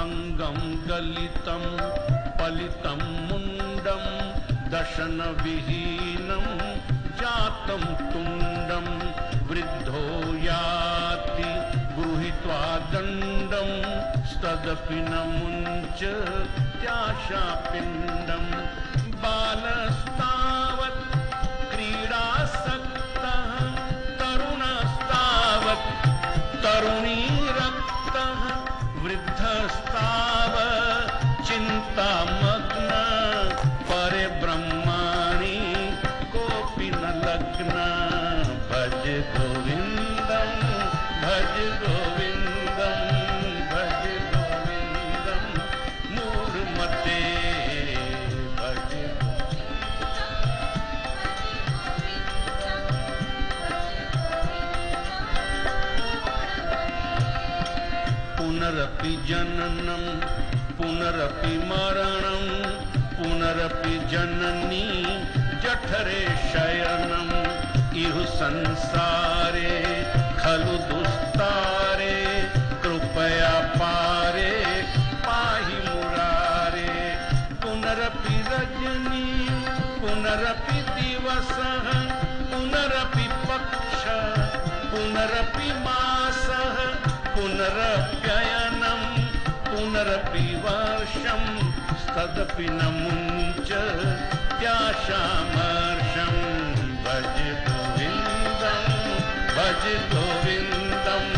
अङ्गं गलितं पलितं मुण्डं दशनविहीनं जातं तुण्डं वृद्धो याति गृहीत्वा दण्डं तदपि न मुञ्च त्याशापिण्डं बालस्तावत् जननं, पुनरपि मरणं, पुनरपि जननी, जठरे शयनम् इह संसारे, खलु दुस्तारे, कृपया पारे, पाहि मुरारे। पुनरपि रजनी, पुनरपि दिवसः, पुनरपि तदपि न मुञ्च त्याशामर्षं भज गोविन्दं भज गोविन्दम्।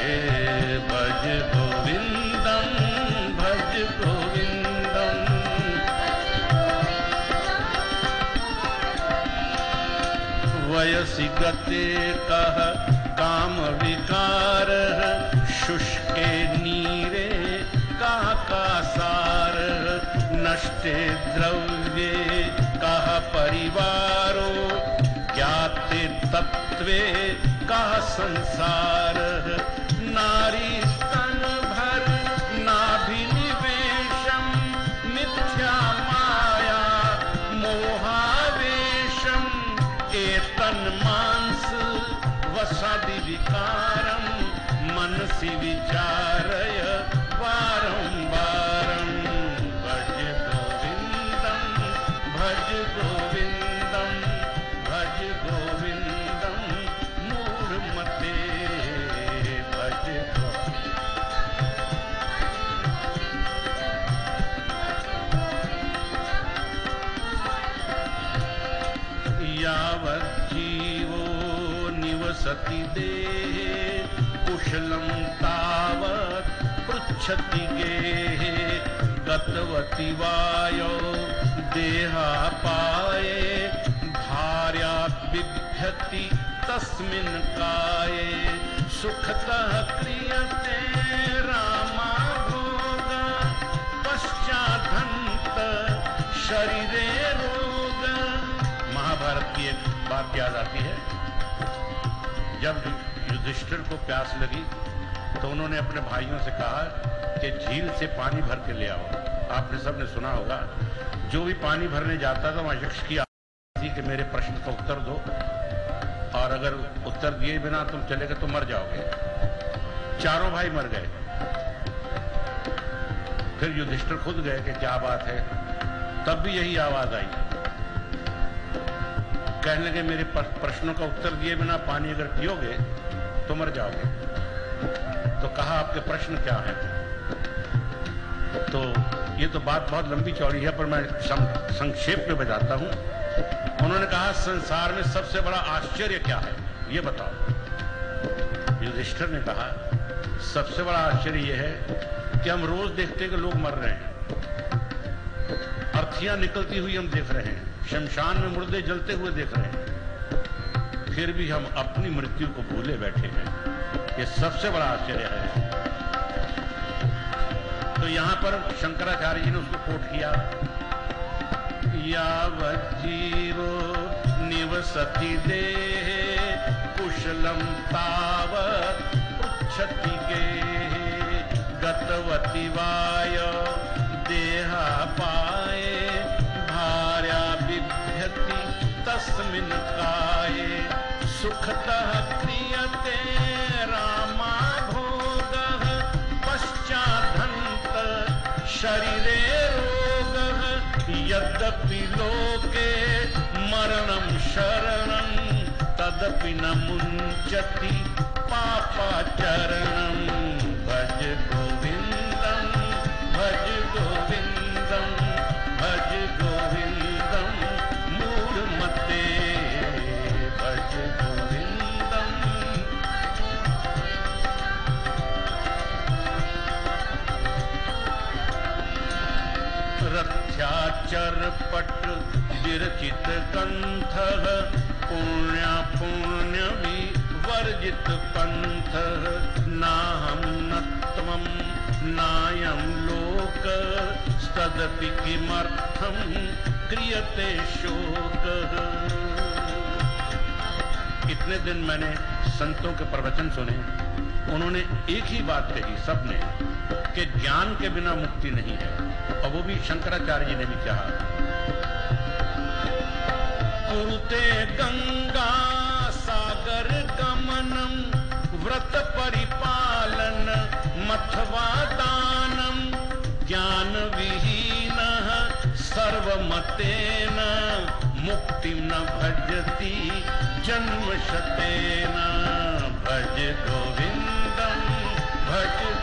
हे भज गोविन्दं भज गोविन्दम्। वयसि गते कः कामविकारः शुष्के नीरे काकासारः नष्टे द्रव्ये कः परिवारो? ज्ञाते तत्त्वे कः संसारः? नारी स्तन भर नाभिनिवेशं मिथ्या माया, मोहावेशम्। एतन्मांस वसादि विकारं मनसि विचारय वारं वारं भज गोविन्दं भज गोविन्दं भज गोविन्दं मूढमते भज यावज्जीवो निवसति देहे कुशलं तावत् पृच्छति गेहे, गतवति वायो देहापाये भार्या बिभ्यति तस्मिन् काये। सुखतः क्रियते रामा भोग पश्चाधन्त शरीरे रोग। महाभारत की एक बात याद आती है। जब युधिष्ठिर को प्यास लगी तो उन्होंने अपने भाइयों से कहा कि झील से पानी भर के ले आओ। आपने सबने सुना होगा, जो भी पानी भरने जाता था, वहाँ यक्ष की थी कि मेरे प्रश्न का उत्तर दो। और अगर उत्तर दिए बिना तुम चले गए तो मर जाओगे। चारों भाई मर गए। फिर युधिष्ठिर खुद गए कि क्या बात है। तब भी यही आवाज़ आई। कहने लगे, मेरे प्रश्नों का उत्तर दिए बिना पानी अगर पियोगे तो मर जाओगे। तो कहा आपके प्रश्न क्या है? तो ये तो बात बहुत लंबी चौड़ी है, पर मैं संक्षेप में बताता हूँ। उन्होंने कहा, संसार में सबसे बड़ा आश्चर्य क्या है? ये बताओ। युधिष्ठर ने कहा, सबसे बड़ा आश्चर्य यह है कि हम रोज देखते हैं कि लोग मर रहे हैं। अर्थियाँ निकलती हुई हम देख रहे हैं, शमशान में मुर्दे जलते हुए देख रहे हैं। फिर भी हम अपनी मृत्यु को भूले बैठे हैं। ये सबसे बड़ा आश्चर्य है। तो यहाँ पर शंकराचार्य जी ने उसको कोट किया। यावज्जीवो निवसति देहे कुशलं तावत् पृच्छति गेहे। गतवति वाय देहापाये भार्या बिभ्यति तस्मिन् काये सुखतः क्रियते रामा भोगः पश्चाद्धन्त शरीरे रोगः यद्यपि लोके मरणं शरणं, तदपि न मुञ्चति पापाचरणं रथ्याचरपट विरचित कंथ पुण्य पुण्य विवर्जित पंथः नाहं न त्वं नायं लोक। तदपि किमर्थं क्रियते शोक। इतने दिन मैंने संतों के प्रवचन सुने। उन्होंने एक ही बात कही सबने कि ज्ञान के बिना मुक्ति नहीं है। और वो भी शंकराचार्य जी ने भी कहा। कुरुते गंगा सागर गमनम, व्रत परिपालन मथवा दानम, ज्ञान विहीन सर्वमतेन, मुक्ति न भजती जन्म शतेन। भज गोविंदम, भज